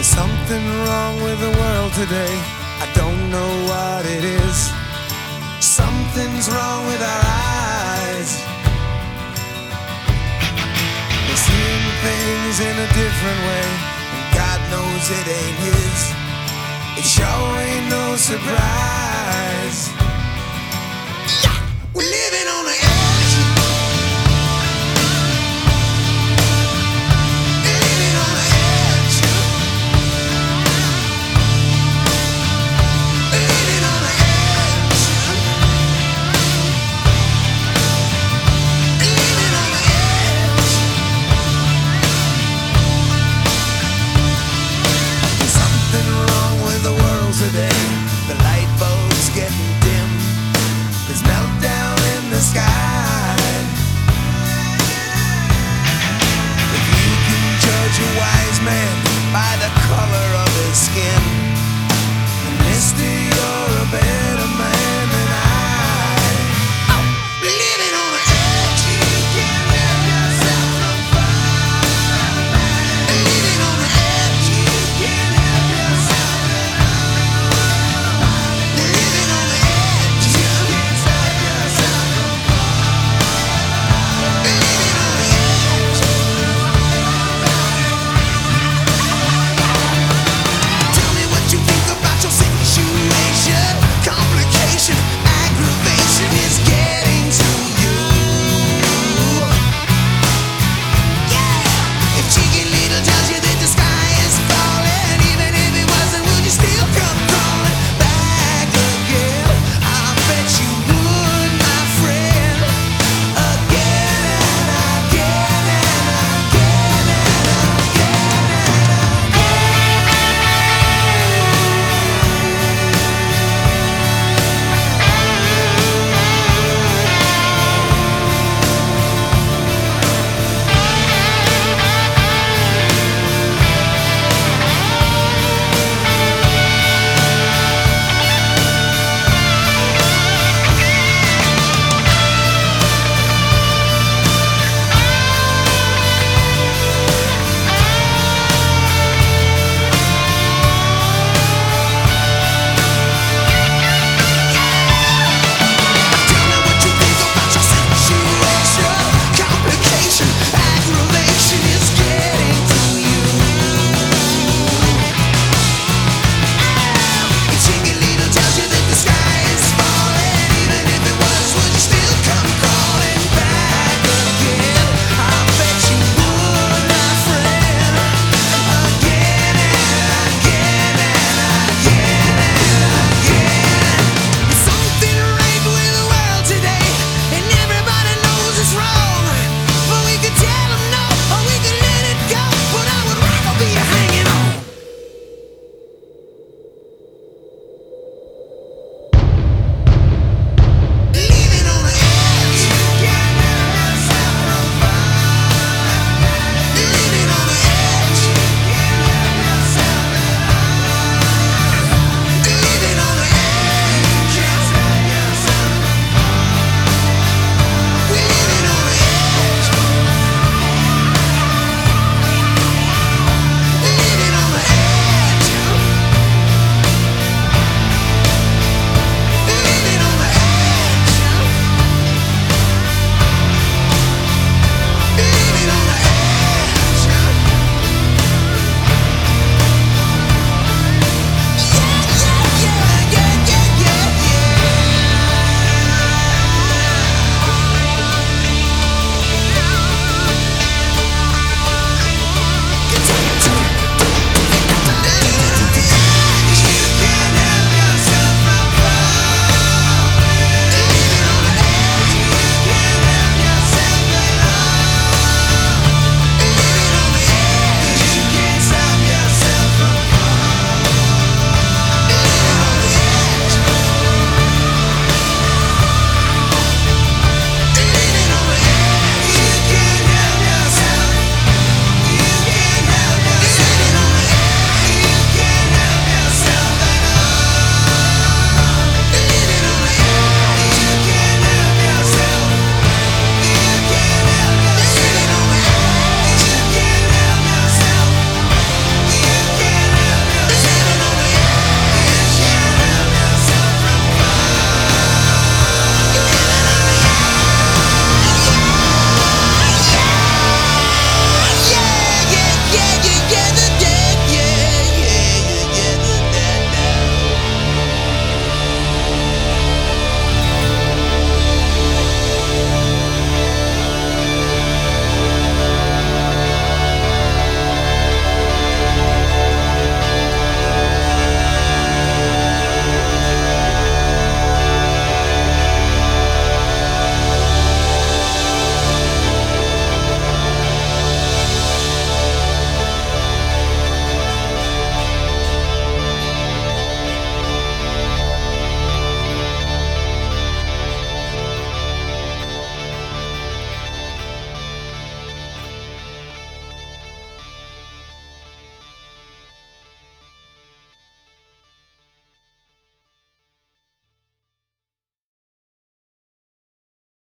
There's something wrong with the world today. I don't know what it is. Something's wrong with our eyes. We're seeing things in a different way. And God knows it ain't His. It sure ain't no surprise. We're living on the